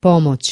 pomoć.